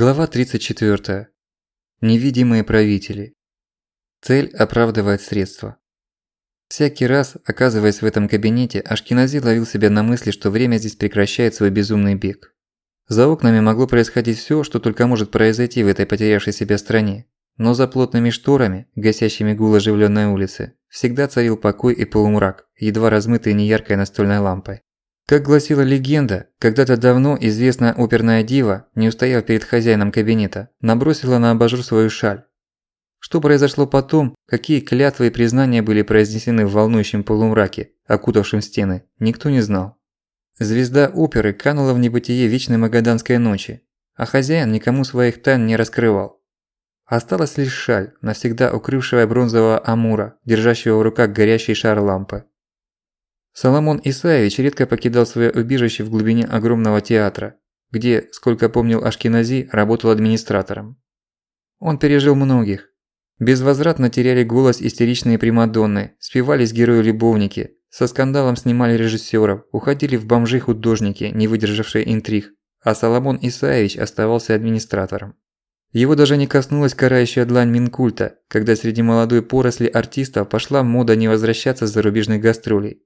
Глава 34. Невидимые правители. Цель оправдывает средства. Всякий раз, оказываясь в этом кабинете, Ашкинази ловил себя на мысли, что время здесь прекращает свой безумный бег. За окнами могло происходить всё, что только может произойти в этой потерявшей себя стране. Но за плотными шторами, гасящими гул оживлённой улицы, всегда царил покой и полумрак, едва размытый неяркой настольной лампой. Как гласила легенда, когда-то давно известная оперная дива, не устояв перед хозяином кабинета, набросила на абажур свою шаль. Что произошло потом, какие клятвы и признания были произнесены в волнующем полумраке, окутавшем стены, никто не знал. Звезда оперы канула в небытие вечной магаданской ночи, а хозяин никому своих тайн не раскрывал. Осталась лишь шаль, навсегда укрывшая бронзового амура, держащего в руках горящий шар лампы. Соломон Исаевич редко покидал своё убежище в глубине огромного театра, где, сколько помнил Ашкенази, работал администратором. Он пережил многих. Безвозвратно теряли голос истеричные примадонны, спивались герои-любовники, со скандалом снимали режиссёров, уходили в бомжи художники, не выдержавшие интриг, а Соломон Исаевич оставался администратором. Его даже не коснулась карающая длань Минкульта, когда среди молодой поросли артистов пошла мода не возвращаться с зарубежных гастролей.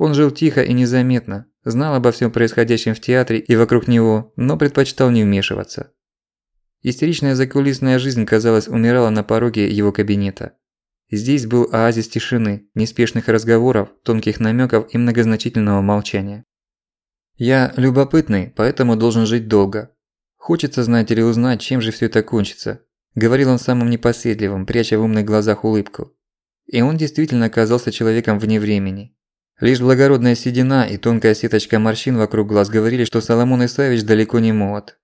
Он жил тихо и незаметно, знал обо всем происходящем в театре и вокруг него, но предпочитал не вмешиваться. Истеричная закулисная жизнь, казалось, умирала на пороге его кабинета. Здесь был оазис тишины, неспешных разговоров, тонких намёков и многозначительного молчания. «Я любопытный, поэтому должен жить долго. Хочется знать или узнать, чем же всё это кончится», – говорил он самым непоседливым, пряча в умных глазах улыбку. И он действительно оказался человеком вне времени. Лишь благородная седина и тонкая сеточка морщин вокруг глаз говорили, что Соломон Исаевич далеко не молод.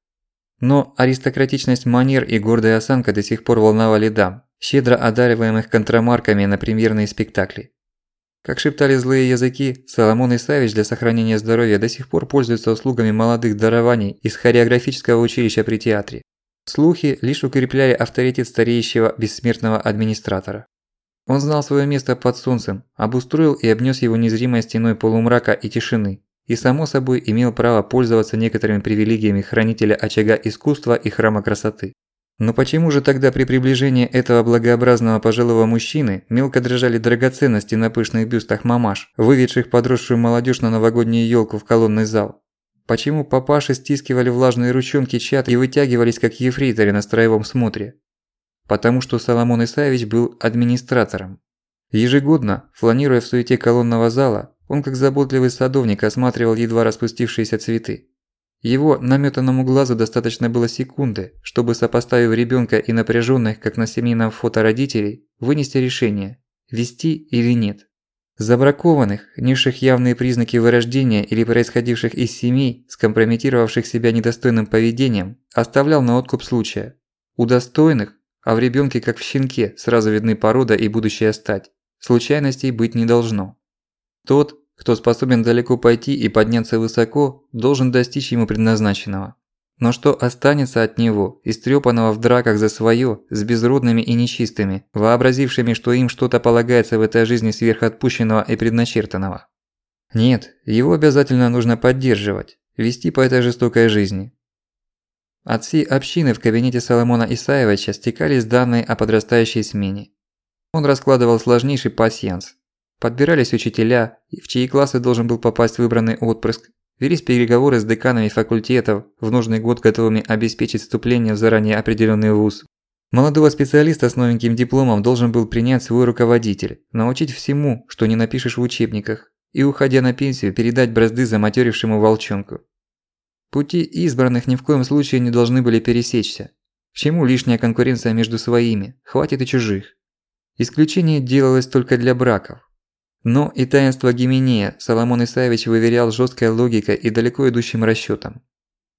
Но аристократичность манер и гордая осанка до сих пор волновали дам, щедро одариваемых контрамарками на премьерные спектакли. Как шептали злые языки, Соломон Исаевич для сохранения здоровья до сих пор пользуется услугами молодых дарований из хореографического училища при театре. Слухи лишь укрепляли авторитет стареющего бессмертного администратора. Он знал свое место под солнцем, обустроил и обнес его незримой стеной полумрака и тишины, и само собой имел право пользоваться некоторыми привилегиями хранителя очага искусства и храма красоты. Но почему же тогда при приближении этого благообразного пожилого мужчины мелко дрожали драгоценности на пышных бюстах мамаш, выведших подросшую молодежь на новогоднюю елку в колонный зал? Почему папаши стискивали влажные ручонки чат и вытягивались как ефрейторы на строевом смотре? Потому что Соломон Исаевич был администратором. Ежегодно, фланируя в суете колонного зала, он как заботливый садовник осматривал едва распустившиеся цветы. Его намётанному глазу достаточно было секунды, чтобы, сопоставив ребёнка и напряжённых, как на семейном фото родителей, вынести решение – вести или нет. Забракованных, несших явные признаки вырождения или происходивших из семей, скомпрометировавших себя недостойным поведением, оставлял на откуп случая. У достойных а в ребёнке, как в щенке, сразу видны порода и будущая стать. Случайностей быть не должно. Тот, кто способен далеко пойти и подняться высоко, должен достичь ему предназначенного. Но что останется от него, истрёпанного в драках за своё, с безродными и нечистыми, вообразившими, что им что-то полагается в этой жизни сверхотпущенного и предначертанного? Нет, его обязательно нужно поддерживать, вести по этой жестокой жизни, от всей общины в кабинете Соломона Исаевича стекались данные о подрастающей смене. Он раскладывал сложнейший пасьянс. Подбирались учителя, в чьи классы должен был попасть выбранный отпрыск. Велись переговоры с деканами факультетов, в нужный год готовыми обеспечить вступление в заранее определенный вуз. Молодого специалиста с новеньким дипломом должен был принять свой руководитель, научить всему, что не напишешь в учебниках, и, уходя на пенсию, передать бразды заматерившему волчонку. Пути избранных ни в коем случае не должны были пересечься. К чему лишняя конкуренция между своими, хватит и чужих. Исключение делалось только для браков. Но и таинство Гименея Соломон Исаевич выверял жесткой логикой и далеко идущим расчётом.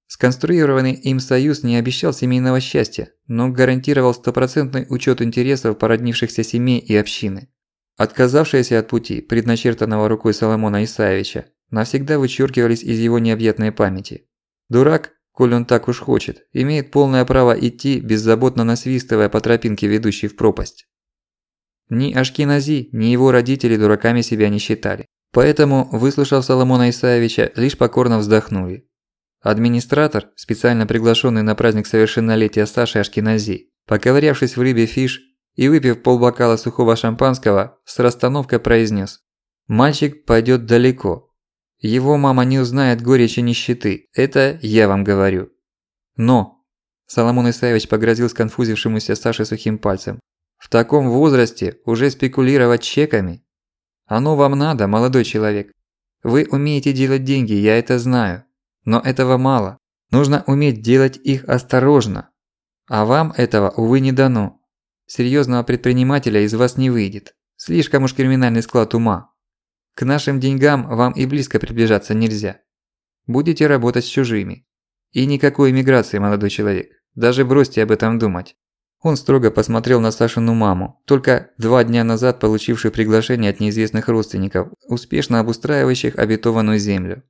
Сконструированный им союз не обещал семейного счастья, но гарантировал стопроцентный учёт интересов породнившихся семей и общины. Отказавшиеся от пути, предначертанного рукой Соломона Исаевича, навсегда вычеркивались из его необъятной памяти. Дурак, коль он так уж хочет, имеет полное право идти, беззаботно насвистывая по тропинке, ведущей в пропасть. Ни Ашкенази, ни его родители дураками себя не считали. Поэтому, выслушав Соломона Исаевича, лишь покорно вздохнули. Администратор, специально приглашенный на праздник совершеннолетия Саши Ашкинази, поковырявшись в рыбе фиш и выпив полбокала сухого шампанского, с расстановкой произнес: «Мальчик пойдет далеко. Его мама не узнает горечи нищеты, это я вам говорю. Но Соломон Исаевич погрозил сконфузившемуся Саше сухим пальцем. «В таком возрасте уже спекулировать чеками? Оно вам надо, молодой человек. Вы умеете делать деньги, я это знаю. Но этого мало. Нужно уметь делать их осторожно. А вам этого, увы, не дано. Серьёзного предпринимателя из вас не выйдет. Слишком уж криминальный склад ума. К нашим деньгам вам и близко приближаться нельзя. Будете работать с чужими. И никакой иммиграции, молодой человек. Даже бросьте об этом думать. Он строго посмотрел на Сашину маму, только два дня назад получившую приглашение от неизвестных родственников, успешно обустраивающих обетованную землю.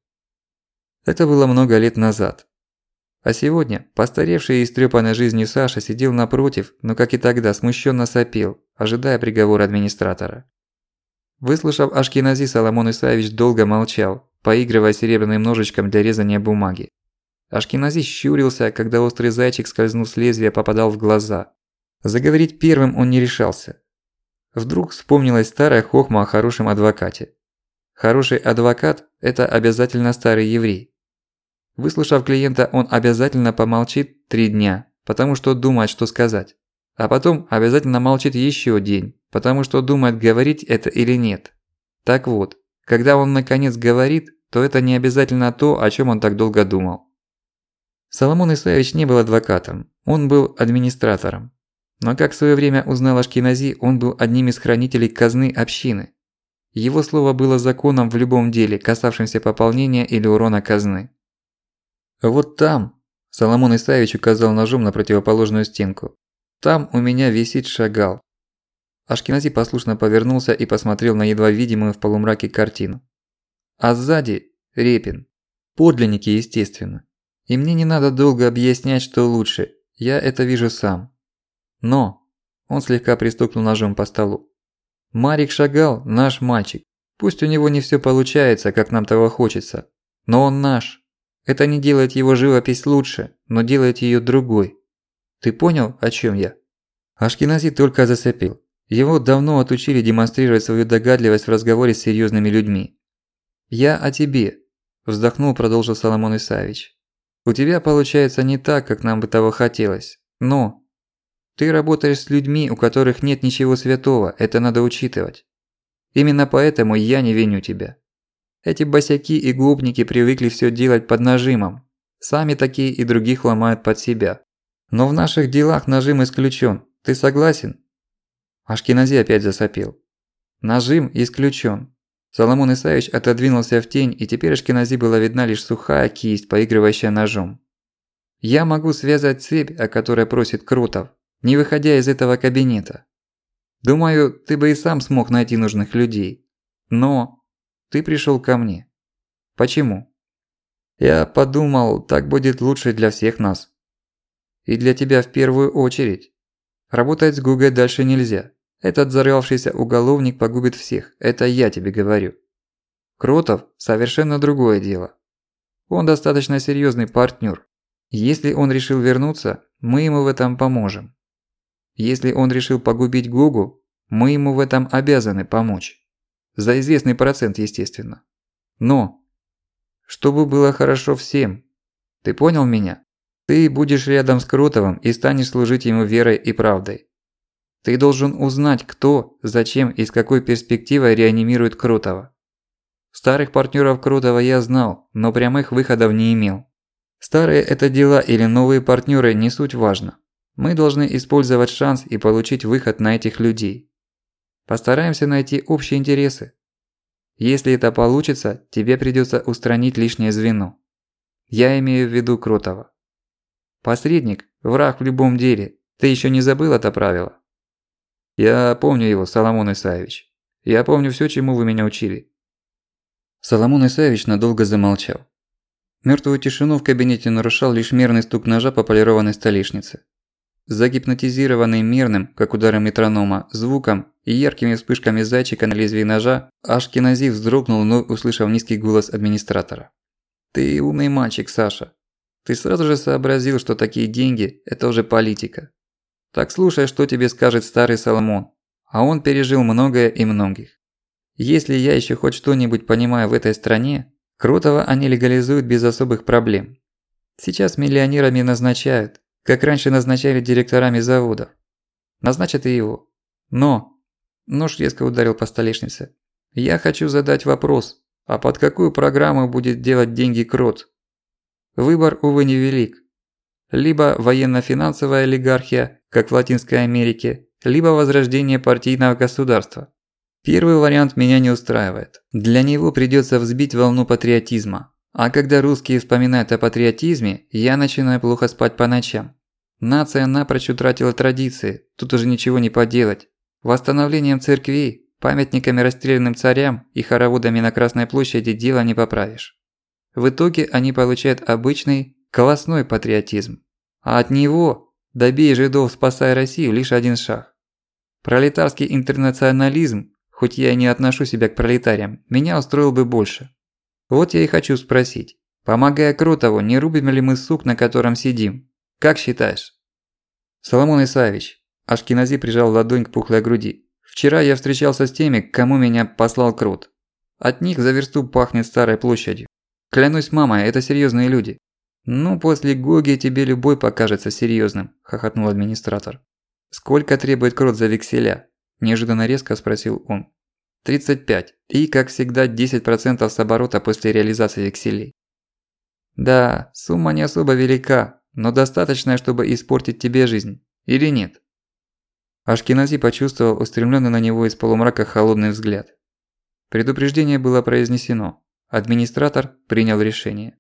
Это было много лет назад. А сегодня постаревший и истрёпанный жизнью Саша сидел напротив, но как и тогда смущенно сопел, ожидая приговора администратора. Выслушав Ашкенази, Соломон Исаевич долго молчал, поигрывая серебряным ножичком для резания бумаги. Ашкенази щурился, когда острый зайчик, скользнув с лезвия, попадал в глаза. Заговорить первым он не решался. Вдруг вспомнилась старая хохма о хорошем адвокате. Хороший адвокат – это обязательно старый еврей. Выслушав клиента, он обязательно помолчит три дня, потому что думает, что сказать. А потом обязательно молчит еще день, потому что думает, говорить это или нет. Так вот, когда он наконец говорит, то это не обязательно то, о чем он так долго думал. Соломон Исаевич не был адвокатом, он был администратором. Но как в своё время узнал Ашкенази, он был одним из хранителей казны общины. Его слово было законом в любом деле, касавшемся пополнения или урона казны. «Вот там», – Соломон Исаевич указал ножом на противоположную стенку, – «там у меня висит шагал». Ашкенази послушно повернулся и посмотрел на едва видимую в полумраке картину. А сзади – Репин. Подлинники, естественно. И мне не надо долго объяснять, что лучше, я это вижу сам. Но, он слегка пристукнул ножом по столу. Марик Шагал – наш мальчик. Пусть у него не всё получается, как нам того хочется, но он наш. Это не делает его живопись лучше, но делает её другой. Ты понял, о чём я? Ашкенази только засопил. Его давно отучили демонстрировать свою догадливость в разговоре с серьёзными людьми. «Я о тебе», – вздохнул, продолжил Соломон Исаевич. У тебя получается не так, как нам бы того хотелось. Но ты работаешь с людьми, у которых нет ничего святого, это надо учитывать. Именно поэтому я не виню тебя. Эти босяки и гопники привыкли всё делать под нажимом. Сами такие и других ломают под себя. Но в наших делах нажим исключен. Ты согласен? Ашкенази опять засопел. Нажим исключен. Соломон Исаевич отодвинулся в тень, и теперь Ашкенази была видна лишь сухая кисть, поигрывающая ножом. «Я могу связать цепь, о которой просит Крутов, не выходя из этого кабинета. Думаю, ты бы и сам смог найти нужных людей. Но ты пришёл ко мне. Почему? Я подумал, так будет лучше для всех нас. И для тебя в первую очередь. Работать с Гугой дальше нельзя. Этот взорвавшийся уголовник погубит всех, это я тебе говорю. Кротов – совершенно другое дело. Он достаточно серьёзный партнёр. Если он решил вернуться, мы ему в этом поможем. Если он решил погубить Гогу, мы ему в этом обязаны помочь. За известный процент, естественно. Но, чтобы было хорошо всем. Ты понял меня? Ты будешь рядом с Кротовым и станешь служить ему верой и правдой. Ты должен узнать, кто, зачем и с какой перспективой реанимирует Крутого. Старых партнеров Крутого я знал, но прямых выходов не имел. Старые это дела или новые партнеры не суть важно. Мы должны использовать шанс и получить выход на этих людей. Постараемся найти общие интересы. Если это получится, тебе придется устранить лишнее звено. Я имею в виду Крутого. Посредник – враг в любом деле. Ты еще не забыл это правило? Я помню его, Соломон Исаевич. Я помню всё, чему вы меня учили». Соломон Исаевич надолго замолчал. Мёртвую тишину в кабинете нарушал лишь мерный стук ножа по полированной столешнице. Загипнотизированный мерным, как удары метронома, звуком и яркими вспышками зайчика на лезвии ножа, Ашкенази вздрогнул, вновь услышав низкий голос администратора. «Ты умный мальчик, Саша. ты сразу же сообразил, что такие деньги – это уже политика. Так слушай, что тебе скажет старый Соломон. А он пережил многое и многих. Если я еще хоть что-нибудь понимаю в этой стране, Крутого они легализуют без особых проблем. Сейчас миллионерами назначают, как раньше назначали директорами заводов. Назначат и его. Но, нож резко ударил по столешнице. Я хочу задать вопрос, а под какую программу будет делать деньги Крот? Выбор, увы, невелик. Либо военно-финансовая олигархия, как в Латинской Америке, либо возрождение партийного государства. Первый вариант меня не устраивает. Для него придётся взбить волну патриотизма. А когда русские вспоминают о патриотизме, я начинаю плохо спать по ночам. Нация напрочь утратила традиции, тут уже ничего не поделать. Восстановлением церквей, памятниками расстрелянным царям и хороводами на Красной площади дело не поправишь. В итоге они получают обычный, колосной патриотизм. А от него, добей жидов, спасай Россию, лишь один шаг. Пролетарский интернационализм, хоть я и не отношу себя к пролетариям, меня устроил бы больше. Вот я и хочу спросить, помогая Кротову, не рубим ли мы сук, на котором сидим? Как считаешь? Соломон Исаевич, Ашкинази прижал ладонь к пухлой груди. Вчера я встречался с теми, к кому меня послал Крот. От них за версту пахнет старой площадью. Клянусь мамой, это серьезные люди. Ну, после Гоги тебе любой покажется серьезным, хохотнул администратор. Сколько требует Крот за векселя? Неожиданно резко спросил он. 35. И, как всегда, 10% с оборота после реализации векселей. Да, сумма не особо велика, но достаточная, чтобы испортить тебе жизнь. Или нет? Ашкенази почувствовал устремленный на него из полумрака холодный взгляд. Предупреждение было произнесено. Администратор принял решение.